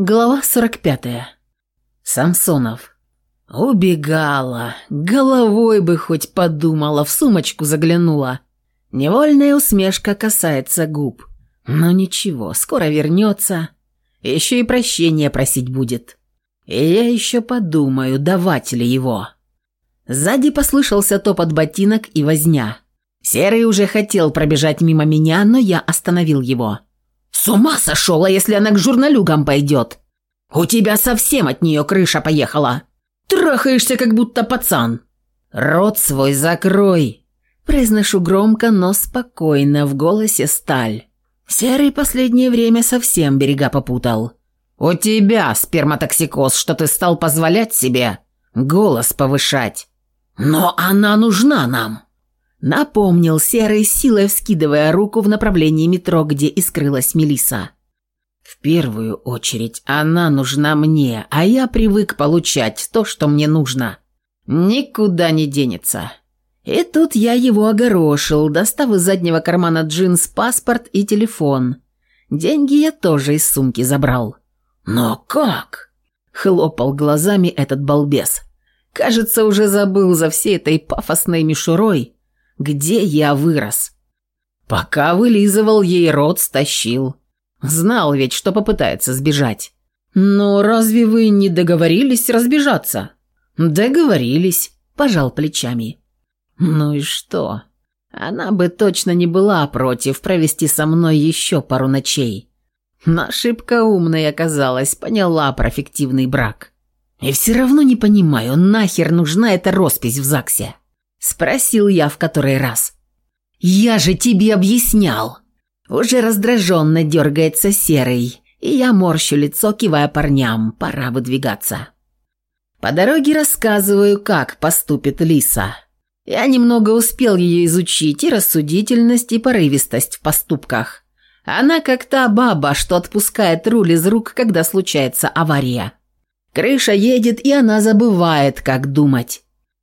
Глава 45. Самсонов. Убегала. Головой бы хоть подумала, в сумочку заглянула. Невольная усмешка касается губ. Но ничего, скоро вернется. Еще и прощения просить будет. И я еще подумаю, давать ли его. Сзади послышался топот ботинок и возня. Серый уже хотел пробежать мимо меня, но я остановил его. С ума сошел, а если она к журналюгам пойдет? У тебя совсем от нее крыша поехала. Трахаешься, как будто пацан. Рот свой закрой. Произношу громко, но спокойно, в голосе сталь. Серый последнее время совсем берега попутал. У тебя сперматоксикоз, что ты стал позволять себе голос повышать. Но она нужна нам. Напомнил серой силой, вскидывая руку в направлении метро, где и скрылась Мелиса. В первую очередь она нужна мне, а я привык получать то, что мне нужно. Никуда не денется. И тут я его огорошил, достав из заднего кармана джинс паспорт и телефон. Деньги я тоже из сумки забрал. «Но как?» – хлопал глазами этот балбес. «Кажется, уже забыл за всей этой пафосной мишурой, где я вырос. Пока вылизывал ей рот, стащил. Знал ведь, что попытается сбежать. Но разве вы не договорились разбежаться? Договорились, пожал плечами. Ну и что? Она бы точно не была против провести со мной еще пару ночей. Но ошибка умная оказалась, поняла про фиктивный брак. И все равно не понимаю, нахер нужна эта роспись в ЗАГСе. – спросил я в который раз. «Я же тебе объяснял!» Уже раздраженно дергается серый, и я морщу лицо, кивая парням, пора выдвигаться. По дороге рассказываю, как поступит Лиса. Я немного успел ее изучить, и рассудительность, и порывистость в поступках. Она как та баба, что отпускает руль из рук, когда случается авария. Крыша едет, и она забывает, как думать.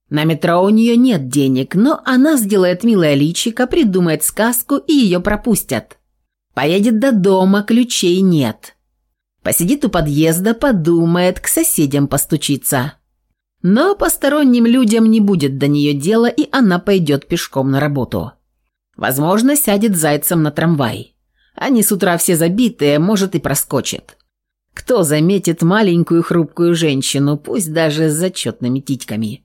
На метро у нее нет денег, но она сделает милое личико, придумает сказку и ее пропустят. Поедет до дома, ключей нет. Посидит у подъезда, подумает, к соседям постучится. Но посторонним людям не будет до нее дела, и она пойдет пешком на работу. Возможно, сядет зайцем на трамвай. Они с утра все забитые, может и проскочит. Кто заметит маленькую хрупкую женщину, пусть даже с зачетными титьками –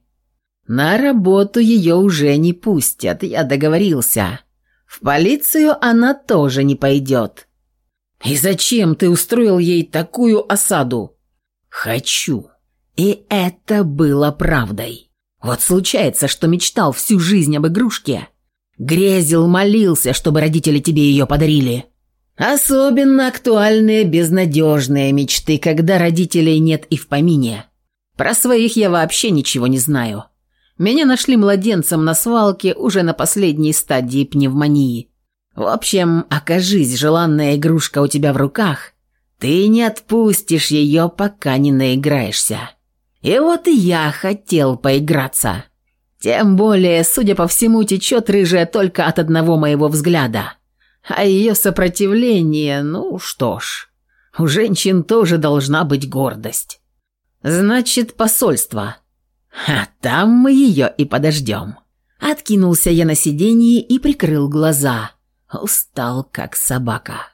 на работу ее уже не пустят, я договорился. В полицию она тоже не пойдет. И зачем ты устроил ей такую осаду? Хочу. И это было правдой. Вот случается, что мечтал всю жизнь об игрушке. Грезил, молился, чтобы родители тебе ее подарили. Особенно актуальные безнадежные мечты, когда родителей нет и в помине. Про своих я вообще ничего не знаю. Меня нашли младенцем на свалке уже на последней стадии пневмонии. В общем, окажись желанная игрушка у тебя в руках, ты не отпустишь ее, пока не наиграешься. И вот и я хотел поиграться. Тем более, судя по всему, течет рыжая только от одного моего взгляда. А ее сопротивление, ну что ж, у женщин тоже должна быть гордость. Значит, посольство – «А там мы ее и подождем». Откинулся я на сиденье и прикрыл глаза. Устал, как собака.